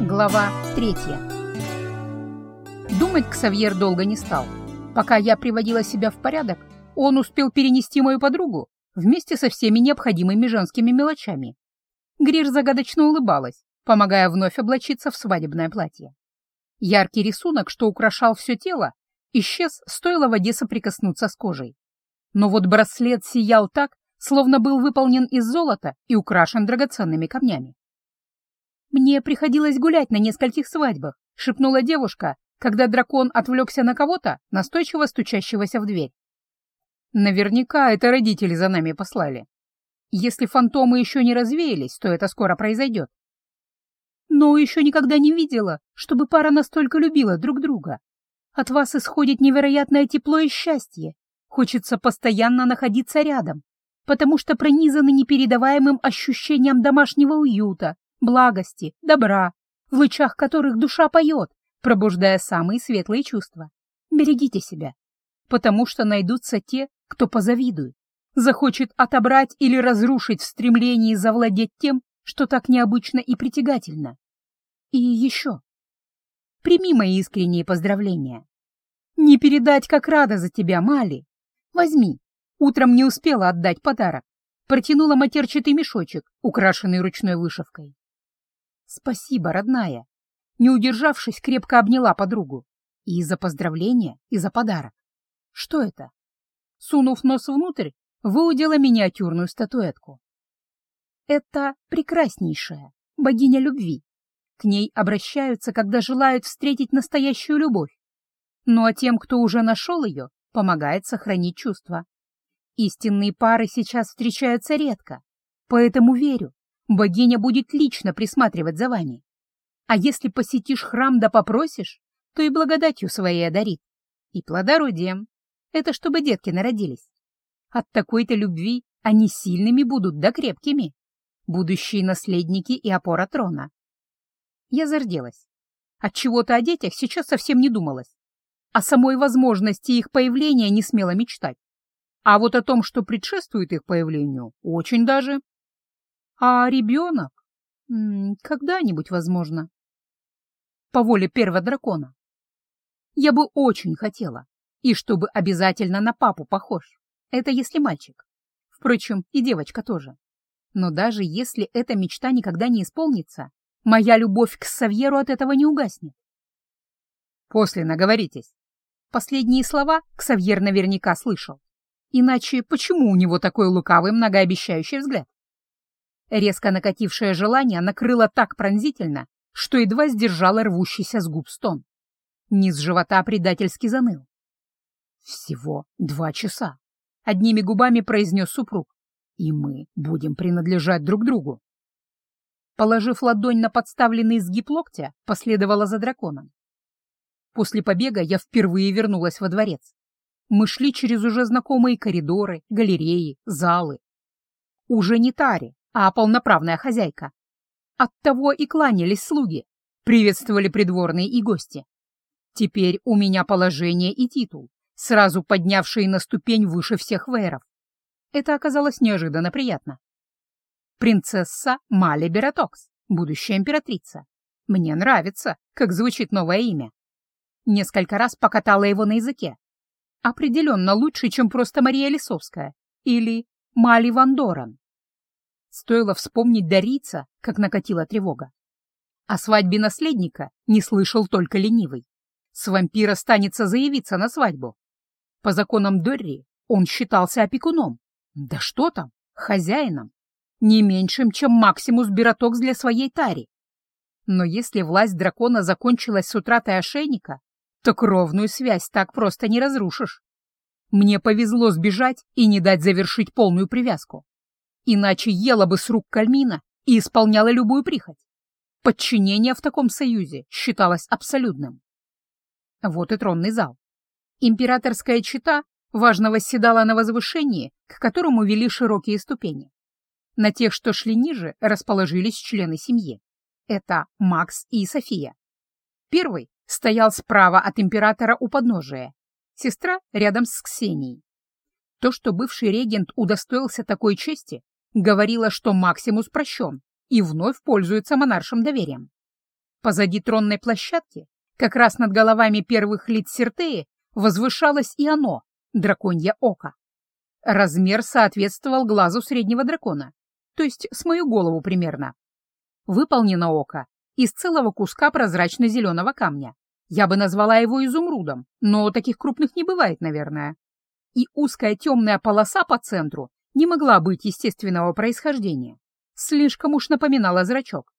Глава третья. Думать Ксавьер долго не стал. Пока я приводила себя в порядок, он успел перенести мою подругу вместе со всеми необходимыми женскими мелочами. Гриш загадочно улыбалась, помогая вновь облачиться в свадебное платье. Яркий рисунок, что украшал все тело, исчез, стоило воде соприкоснуться с кожей. Но вот браслет сиял так, словно был выполнен из золота и украшен драгоценными камнями. «Мне приходилось гулять на нескольких свадьбах», — шепнула девушка, когда дракон отвлекся на кого-то, настойчиво стучащегося в дверь. «Наверняка это родители за нами послали. Если фантомы еще не развеялись, то это скоро произойдет. Но еще никогда не видела, чтобы пара настолько любила друг друга. От вас исходит невероятное тепло и счастье. Хочется постоянно находиться рядом, потому что пронизаны непередаваемым ощущением домашнего уюта, благости, добра, в лучах которых душа поет, пробуждая самые светлые чувства. Берегите себя, потому что найдутся те, кто позавидует, захочет отобрать или разрушить в стремлении завладеть тем, что так необычно и притягательно. И еще. Прими мои искренние поздравления. Не передать, как рада за тебя, Мали. Возьми. Утром не успела отдать подарок. Протянула матерчатый мешочек, украшенный ручной вышивкой. «Спасибо, родная!» Не удержавшись, крепко обняла подругу. И за поздравление, и за подарок. Что это? Сунув нос внутрь, выудила миниатюрную статуэтку. Это прекраснейшая, богиня любви. К ней обращаются, когда желают встретить настоящую любовь. Ну а тем, кто уже нашел ее, помогает сохранить чувства. Истинные пары сейчас встречаются редко, поэтому верю, Богиня будет лично присматривать за вами. А если посетишь храм да попросишь, то и благодатью своей одарит. И плодородием. Это чтобы детки народились. От такой-то любви они сильными будут да крепкими. Будущие наследники и опора трона. Я зарделась. От чего-то о детях сейчас совсем не думалось. О самой возможности их появления не смела мечтать. А вот о том, что предшествует их появлению, очень даже. А ребенок? Когда-нибудь, возможно. По воле первого дракона. Я бы очень хотела. И чтобы обязательно на папу похож. Это если мальчик. Впрочем, и девочка тоже. Но даже если эта мечта никогда не исполнится, моя любовь к Савьеру от этого не угаснет. После наговоритесь. Последние слова Ксавьер наверняка слышал. Иначе почему у него такой лукавый многообещающий взгляд? Резко накатившее желание накрыло так пронзительно, что едва сдержало рвущийся с губ стон. Низ живота предательски заныл. «Всего два часа», — одними губами произнес супруг, «и мы будем принадлежать друг другу». Положив ладонь на подставленный сгиб локтя, последовала за драконом. После побега я впервые вернулась во дворец. Мы шли через уже знакомые коридоры, галереи, залы. Уже не Таре, а полноправная хозяйка. Оттого и кланялись слуги, приветствовали придворные и гости. Теперь у меня положение и титул, сразу поднявшие на ступень выше всех вейров. Это оказалось неожиданно приятно. Принцесса Мали Бератокс, будущая императрица. Мне нравится, как звучит новое имя. Несколько раз покатала его на языке. Определенно лучше, чем просто Мария Лисовская или Мали Вандоран. Стоило вспомнить Дарица, как накатила тревога. О свадьбе наследника не слышал только ленивый. С вампира станется заявиться на свадьбу. По законам Дорри он считался опекуном. Да что там, хозяином. Не меньшим, чем Максимус Биротокс для своей тари. Но если власть дракона закончилась с утратой ошейника, то кровную связь так просто не разрушишь. Мне повезло сбежать и не дать завершить полную привязку. Иначе ела бы с рук Кальмина и исполняла любую прихоть. Подчинение в таком союзе считалось абсолютным. Вот и тронный зал. Императорская чита важно восседала на возвышении, к которому вели широкие ступени. На тех, что шли ниже, расположились члены семьи. Это Макс и София. Первый стоял справа от императора у подножия, сестра рядом с Ксенией. То, что бывший регент удостоился такой чести, говорила, что Максимус прощен и вновь пользуется монаршим доверием. Позади тронной площадки, как раз над головами первых лиц Сертеи, возвышалось и оно, драконье око. Размер соответствовал глазу среднего дракона, то есть с мою голову примерно. Выполнено око из целого куска прозрачно-зеленого камня. Я бы назвала его изумрудом, но таких крупных не бывает, наверное. И узкая темная полоса по центру не могла быть естественного происхождения. Слишком уж напоминала зрачок.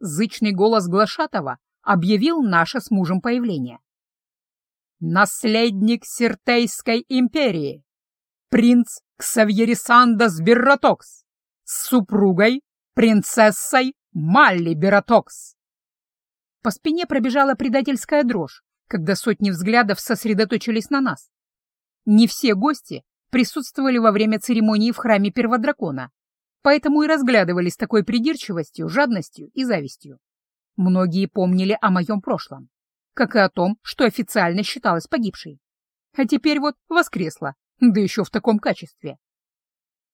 Зычный голос Глашатова объявил наше с мужем появление. «Наследник Сиртейской империи! Принц Ксавьерисандас Берратокс! С супругой, принцессой Малли Бератокс!» По спине пробежала предательская дрожь, когда сотни взглядов сосредоточились на нас. Не все гости присутствовали во время церемонии в храме Перводракона, поэтому и разглядывали с такой придирчивостью, жадностью и завистью. Многие помнили о моем прошлом, как и о том, что официально считалась погибшей. А теперь вот воскресла, да еще в таком качестве.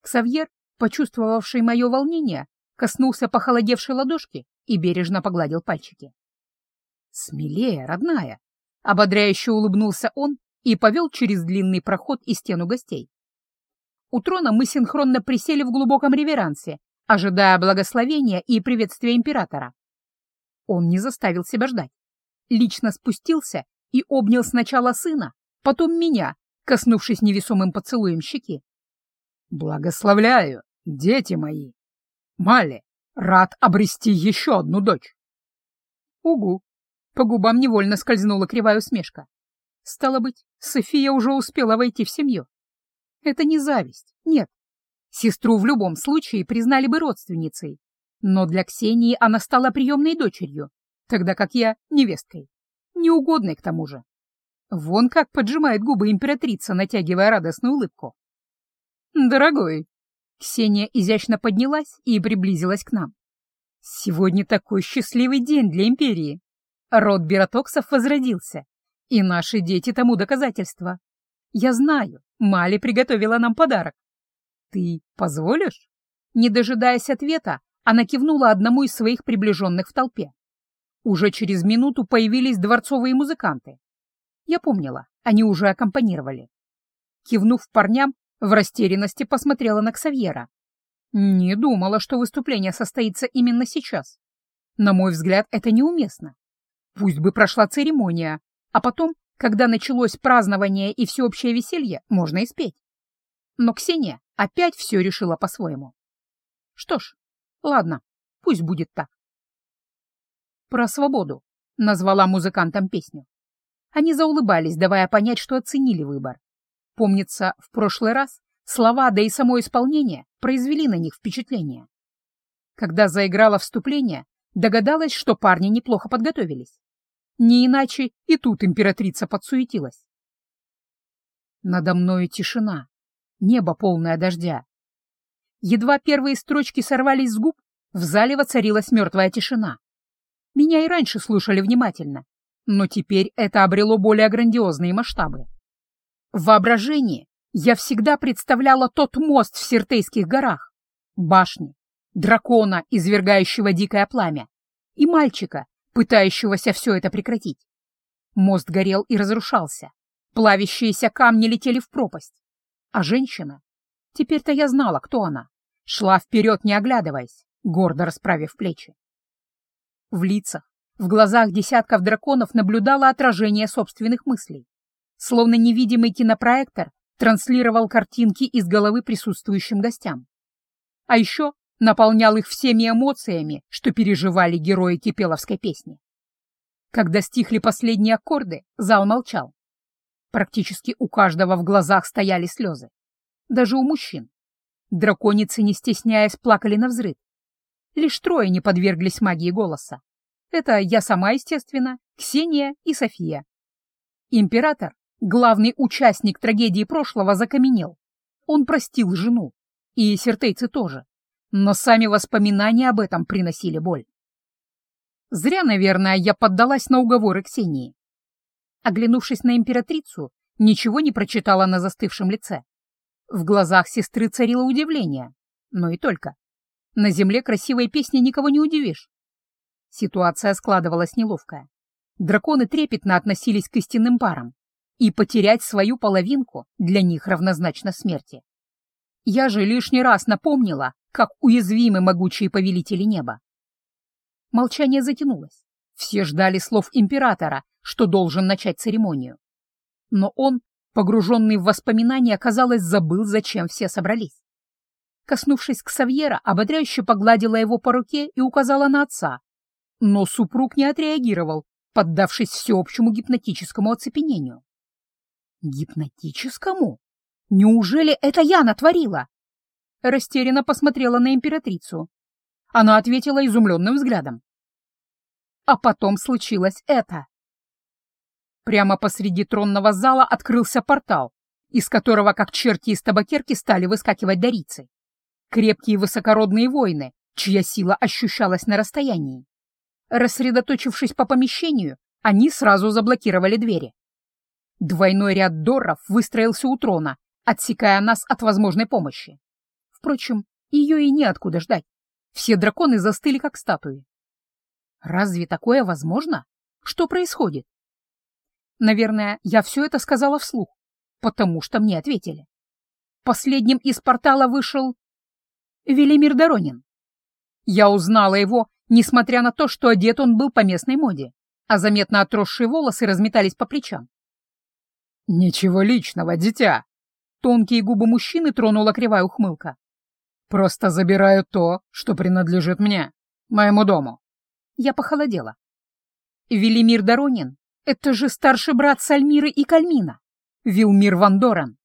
Ксавьер, почувствовавший мое волнение, коснулся похолодевшей ладошки и бережно погладил пальчики. «Смелее, родная!» — ободряюще улыбнулся он и повел через длинный проход и стену гостей. У трона мы синхронно присели в глубоком реверансе, ожидая благословения и приветствия императора. Он не заставил себя ждать. Лично спустился и обнял сначала сына, потом меня, коснувшись невесомым поцелуем щеки. «Благословляю, дети мои! Мали, рад обрести еще одну дочь!» «Угу!» По губам невольно скользнула кривая усмешка. Стало быть, София уже успела войти в семью. Это не зависть, нет. Сестру в любом случае признали бы родственницей. Но для Ксении она стала приемной дочерью, тогда как я — невесткой. Неугодной к тому же. Вон как поджимает губы императрица, натягивая радостную улыбку. «Дорогой!» Ксения изящно поднялась и приблизилась к нам. «Сегодня такой счастливый день для империи. Род Биротоксов возродился, и наши дети тому доказательство. Я знаю, Мали приготовила нам подарок. Ты позволишь? Не дожидаясь ответа, она кивнула одному из своих приближенных в толпе. Уже через минуту появились дворцовые музыканты. Я помнила, они уже аккомпанировали. Кивнув парням, в растерянности посмотрела на Ксавьера. Не думала, что выступление состоится именно сейчас. На мой взгляд, это неуместно. Пусть бы прошла церемония, а потом, когда началось празднование и всеобщее веселье, можно и спеть. Но Ксения опять все решила по-своему. Что ж, ладно, пусть будет так. «Про свободу», — назвала музыкантам песню. Они заулыбались, давая понять, что оценили выбор. Помнится, в прошлый раз слова, да и само исполнение произвели на них впечатление. Когда заиграла вступление, догадалась, что парни неплохо подготовились. Не иначе и тут императрица подсуетилась. Надо мною тишина, небо полное дождя. Едва первые строчки сорвались с губ, в зале воцарилась мертвая тишина. Меня и раньше слушали внимательно, но теперь это обрело более грандиозные масштабы. В воображении я всегда представляла тот мост в Сиртейских горах, башни, дракона, извергающего дикое пламя, и мальчика, пытающегося все это прекратить. Мост горел и разрушался. Плавящиеся камни летели в пропасть. А женщина? Теперь-то я знала, кто она. Шла вперед, не оглядываясь, гордо расправив плечи. В лицах, в глазах десятков драконов наблюдала отражение собственных мыслей. Словно невидимый кинопроектор транслировал картинки из головы присутствующим гостям. А еще наполнял их всеми эмоциями, что переживали герои кипеловской песни. Когда стихли последние аккорды, зал молчал. Практически у каждого в глазах стояли слезы. Даже у мужчин. Драконицы, не стесняясь, плакали на взрыв. Лишь трое не подверглись магии голоса. Это я сама, естественно, Ксения и София. Император, главный участник трагедии прошлого, закаменел. Он простил жену. И сертейцы тоже но сами воспоминания об этом приносили боль. Зря, наверное, я поддалась на уговоры Ксении. Оглянувшись на императрицу, ничего не прочитала на застывшем лице. В глазах сестры царило удивление, но и только. На земле красивой песни никого не удивишь. Ситуация складывалась неловкая. Драконы трепетно относились к истинным парам, и потерять свою половинку для них равнозначно смерти. Я же лишний раз напомнила, как уязвимы могучие повелители неба. Молчание затянулось. Все ждали слов императора, что должен начать церемонию. Но он, погруженный в воспоминания, казалось, забыл, зачем все собрались. Коснувшись к Савьера, ободряюще погладила его по руке и указала на отца. Но супруг не отреагировал, поддавшись всеобщему гипнотическому оцепенению. Гипнотическому? Неужели это я натворила? Растерянно посмотрела на императрицу. Она ответила изумленным взглядом. А потом случилось это. Прямо посреди тронного зала открылся портал, из которого, как черти из табакерки, стали выскакивать дарицы. Крепкие высокородные воины, чья сила ощущалась на расстоянии. Рассредоточившись по помещению, они сразу заблокировали двери. Двойной ряд доров выстроился у трона, отсекая нас от возможной помощи. Впрочем, ее и неоткуда ждать. Все драконы застыли, как статуи. Разве такое возможно? Что происходит? Наверное, я все это сказала вслух, потому что мне ответили. Последним из портала вышел Велимир Доронин. Я узнала его, несмотря на то, что одет он был по местной моде, а заметно отросшие волосы разметались по плечам. «Ничего личного, дитя!» Тонкие губы мужчины тронула кривая ухмылка. «Просто забираю то, что принадлежит мне, моему дому». Я похолодела. Велимир Доронин — это же старший брат Сальмиры и Кальмина, Вилмир Вандоран.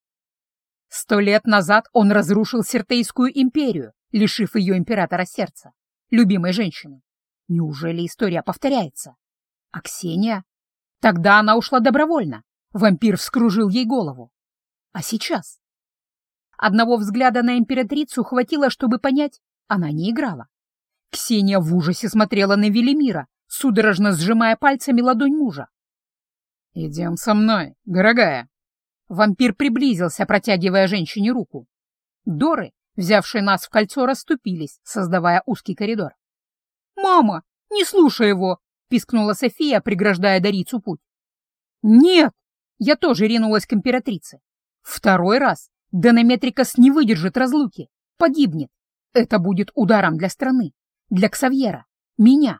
Сто лет назад он разрушил Сертейскую империю, лишив ее императора сердца, любимой женщины. Неужели история повторяется? А Ксения? Тогда она ушла добровольно, Вампир вскружил ей голову. А сейчас? Одного взгляда на императрицу хватило, чтобы понять, она не играла. Ксения в ужасе смотрела на Велимира, судорожно сжимая пальцами ладонь мужа. «Идем со мной, дорогая». Вампир приблизился, протягивая женщине руку. Доры, взявшие нас в кольцо, расступились, создавая узкий коридор. «Мама, не слушай его!» — пискнула София, преграждая Дарицу путь. «Нет!» Я тоже ринулась к императрице. Второй раз Донометрикас не выдержит разлуки, погибнет. Это будет ударом для страны, для Ксавьера, меня.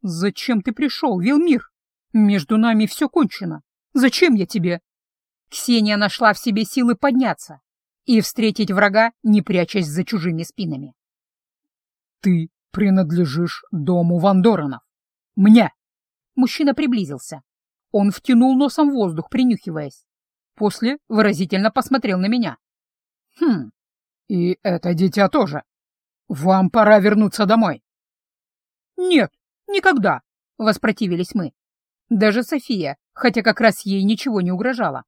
Зачем ты пришел, Вилмир? Между нами все кончено. Зачем я тебе? Ксения нашла в себе силы подняться и встретить врага, не прячась за чужими спинами. Ты принадлежишь дому Вандоранов. Мне. Мужчина приблизился, он втянул носом воздух, принюхиваясь. После выразительно посмотрел на меня. «Хм, и это дитя тоже. Вам пора вернуться домой». «Нет, никогда», — воспротивились мы. Даже София, хотя как раз ей ничего не угрожало.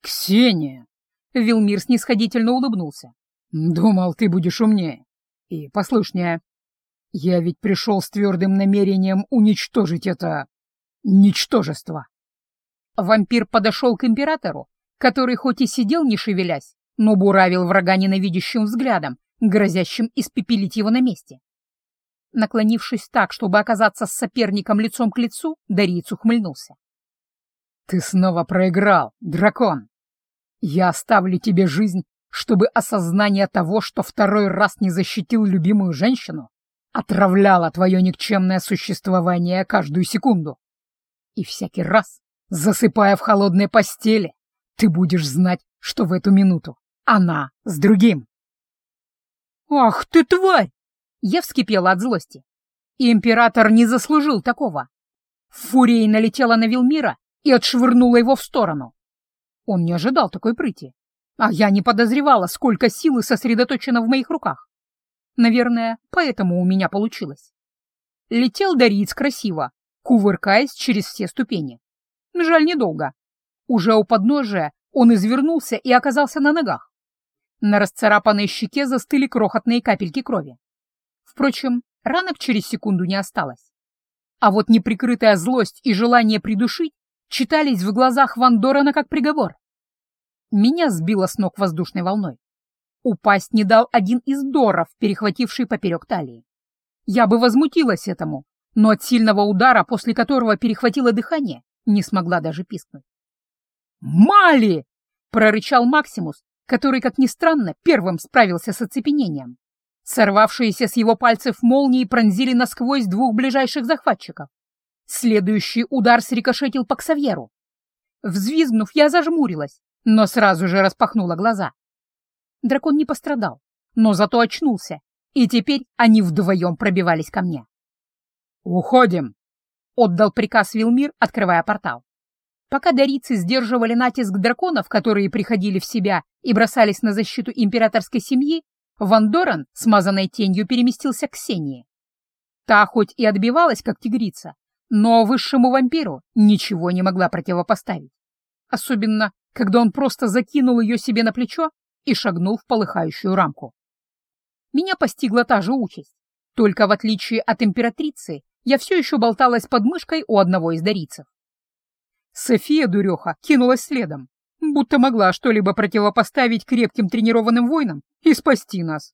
«Ксения!» — Вилмир снисходительно улыбнулся. «Думал, ты будешь умнее и послушнее. Я ведь пришел с твердым намерением уничтожить это Ничтожество. Вампир подошел к императору, который хоть и сидел не шевелясь, но буравил врага ненавидящим взглядом, грозящим испепелить его на месте. Наклонившись так, чтобы оказаться с соперником лицом к лицу, Дариец ухмыльнулся. «Ты снова проиграл, дракон! Я оставлю тебе жизнь, чтобы осознание того, что второй раз не защитил любимую женщину, отравляло твое никчемное существование каждую секунду. И всякий раз, засыпая в холодной постели, ты будешь знать, что в эту минуту она с другим. «Ах ты, тварь!» Я вскипела от злости. Император не заслужил такого. Фурия налетела на Вилмира и отшвырнула его в сторону. Он не ожидал такой прыти, а я не подозревала, сколько силы сосредоточено в моих руках. Наверное, поэтому у меня получилось. Летел Дариец красиво, кувыркаясь через все ступени. Жаль, недолго. Уже у подножия он извернулся и оказался на ногах. На расцарапанной щеке застыли крохотные капельки крови. Впрочем, ранок через секунду не осталось. А вот неприкрытая злость и желание придушить читались в глазах Ван Дорана как приговор. Меня сбило с ног воздушной волной. Упасть не дал один из доров, перехвативший поперек талии. Я бы возмутилась этому, но от сильного удара, после которого перехватило дыхание, не смогла даже пискнуть. «Мали!» — прорычал Максимус, который, как ни странно, первым справился с оцепенением. Сорвавшиеся с его пальцев молнии пронзили насквозь двух ближайших захватчиков. Следующий удар срикошетил по Ксавьеру. Взвизгнув, я зажмурилась, но сразу же распахнула глаза. Дракон не пострадал, но зато очнулся, и теперь они вдвоем пробивались ко мне. «Уходим!» — отдал приказ Вилмир, открывая портал. Пока дарицы сдерживали натиск драконов, которые приходили в себя и бросались на защиту императорской семьи, Ван Доран, смазанной тенью, переместился к Ксении. Та хоть и отбивалась, как тигрица, но высшему вампиру ничего не могла противопоставить. Особенно, когда он просто закинул ее себе на плечо и шагнул в полыхающую рамку. Меня постигла та же участь, только в отличие от императрицы я все еще болталась под мышкой у одного из дарицев. София, дуреха, кинулась следом, будто могла что-либо противопоставить крепким тренированным воинам и спасти нас.